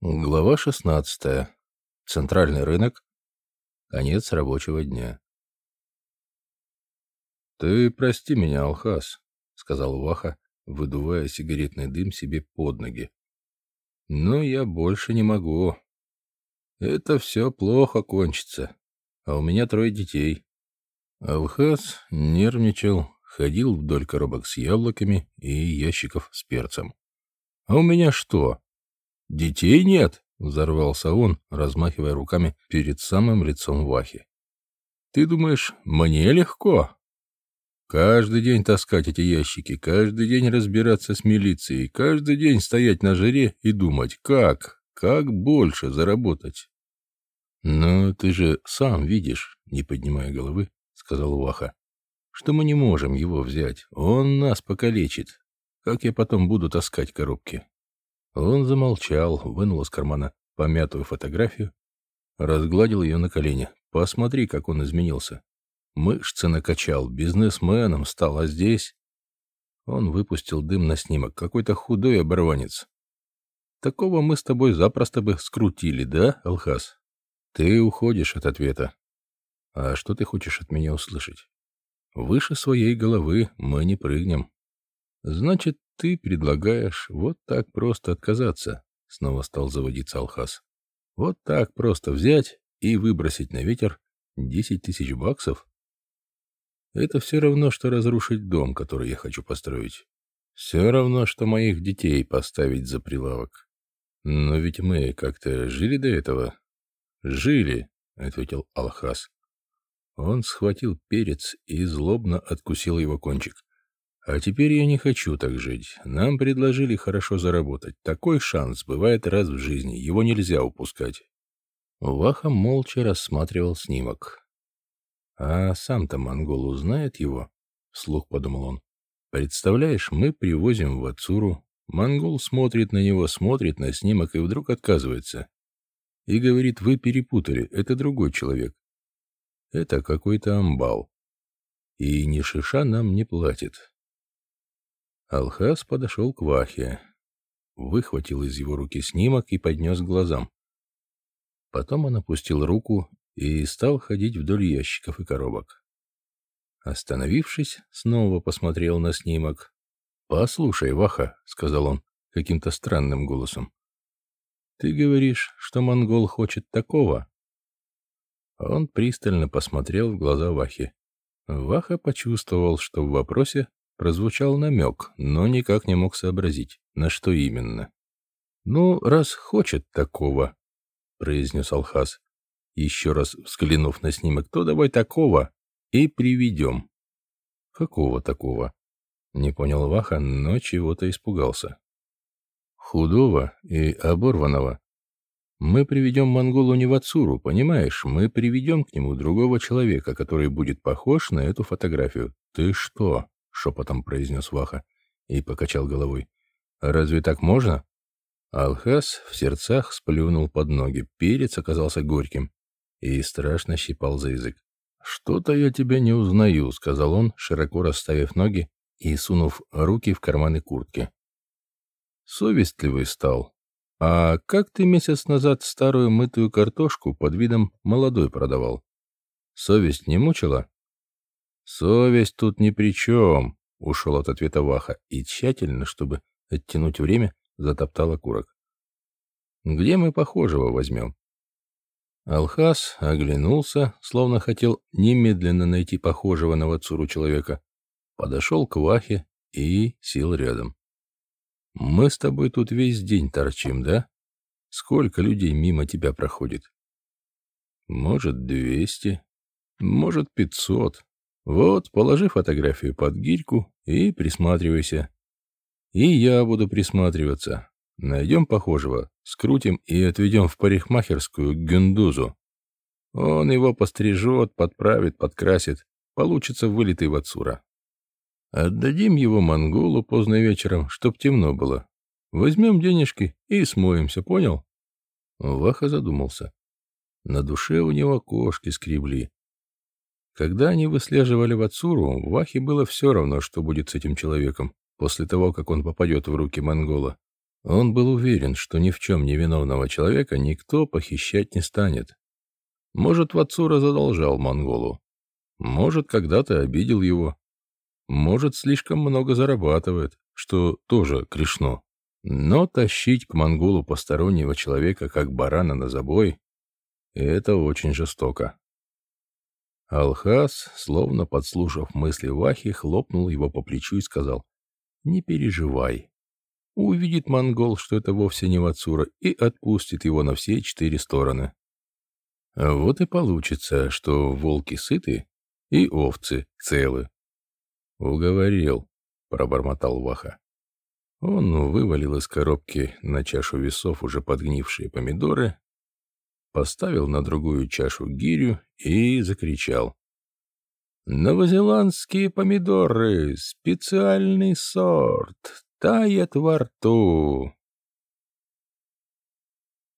Глава 16. Центральный рынок. Конец рабочего дня. «Ты прости меня, Алхас», — сказал Ваха, выдувая сигаретный дым себе под ноги. «Но я больше не могу. Это все плохо кончится, а у меня трое детей». Алхас нервничал, ходил вдоль коробок с яблоками и ящиков с перцем. «А у меня что?» «Детей нет!» — взорвался он, размахивая руками перед самым лицом Вахи. «Ты думаешь, мне легко?» Каждый день таскать эти ящики, каждый день разбираться с милицией, каждый день стоять на жаре и думать, как, как больше заработать. «Но ты же сам видишь, не поднимая головы, — сказал Ваха, — что мы не можем его взять. Он нас покалечит. Как я потом буду таскать коробки?» Он замолчал, вынул из кармана помятую фотографию, разгладил ее на колени. Посмотри, как он изменился. Мышцы накачал, бизнесменом стал, а здесь... Он выпустил дым на снимок. Какой-то худой оборванец. Такого мы с тобой запросто бы скрутили, да, Алхас? Ты уходишь от ответа. А что ты хочешь от меня услышать? Выше своей головы мы не прыгнем. Значит, ты предлагаешь вот так просто отказаться, снова стал заводиться Алхас. Вот так просто взять и выбросить на ветер десять тысяч баксов? Это все равно, что разрушить дом, который я хочу построить. Все равно, что моих детей поставить за прилавок. Но ведь мы как-то жили до этого. Жили, ответил Алхас. Он схватил перец и злобно откусил его кончик. А теперь я не хочу так жить. Нам предложили хорошо заработать. Такой шанс бывает раз в жизни. Его нельзя упускать. Ваха молча рассматривал снимок. А сам-то монгол узнает его? Вслух подумал он. Представляешь, мы привозим в Ацуру. Монгол смотрит на него, смотрит на снимок и вдруг отказывается. И говорит, вы перепутали, это другой человек. Это какой-то амбал. И ни шиша нам не платит. Алхас подошел к Вахе, выхватил из его руки снимок и поднес к глазам. Потом он опустил руку и стал ходить вдоль ящиков и коробок. Остановившись, снова посмотрел на снимок. «Послушай, Ваха», — сказал он каким-то странным голосом, — «ты говоришь, что монгол хочет такого?» Он пристально посмотрел в глаза Вахи. Ваха почувствовал, что в вопросе Прозвучал намек, но никак не мог сообразить, на что именно. «Ну, раз хочет такого», — произнес Алхаз, еще раз взглянув на снимок, то давай такого и приведем. «Какого такого?» — не понял Ваха, но чего-то испугался. «Худого и оборванного. Мы приведем монголу не в понимаешь? Мы приведем к нему другого человека, который будет похож на эту фотографию. Ты что?» Шепотом произнес Ваха и покачал головой. «Разве так можно?» Алхас в сердцах сплюнул под ноги. Перец оказался горьким и страшно щипал за язык. «Что-то я тебя не узнаю», — сказал он, широко расставив ноги и сунув руки в карманы куртки. «Совестливый стал. А как ты месяц назад старую мытую картошку под видом молодой продавал? Совесть не мучила?» «Совесть тут ни при чем», — ушел от ответа Ваха и тщательно, чтобы оттянуть время, затоптал окурок. «Где мы похожего возьмем?» Алхас оглянулся, словно хотел немедленно найти похожего на Вацуру человека, подошел к Вахе и сел рядом. «Мы с тобой тут весь день торчим, да? Сколько людей мимо тебя проходит?» «Может, двести, может, пятьсот», вот, положи фотографию под гирьку и присматривайся. И я буду присматриваться. Найдем похожего, скрутим и отведем в парикмахерскую к Гюндузу. Он его пострижет, подправит, подкрасит. Получится вылитый Вацура. Отдадим его монголу поздно вечером, чтоб темно было. Возьмем денежки и смоемся, понял? Ваха задумался. На душе у него кошки скребли. Когда они выслеживали Вацуру, Вахе было все равно, что будет с этим человеком после того, как он попадет в руки монгола. Он был уверен, что ни в чем невиновного человека никто похищать не станет. Может, Вацура задолжал монголу. Может, когда-то обидел его. Может, слишком много зарабатывает, что тоже грешно. Но тащить к монголу постороннего человека, как барана на забой, это очень жестоко. Алхас, словно подслушав мысли Вахи, хлопнул его по плечу и сказал, «Не переживай. Увидит монгол, что это вовсе не Вацура, и отпустит его на все четыре стороны. Вот и получится, что волки сыты и овцы целы». «Уговорил», — пробормотал Ваха. Он вывалил из коробки на чашу весов уже подгнившие помидоры, поставил на другую чашу гирю и закричал. «Новозеландские помидоры! Специальный сорт! Тает во рту!»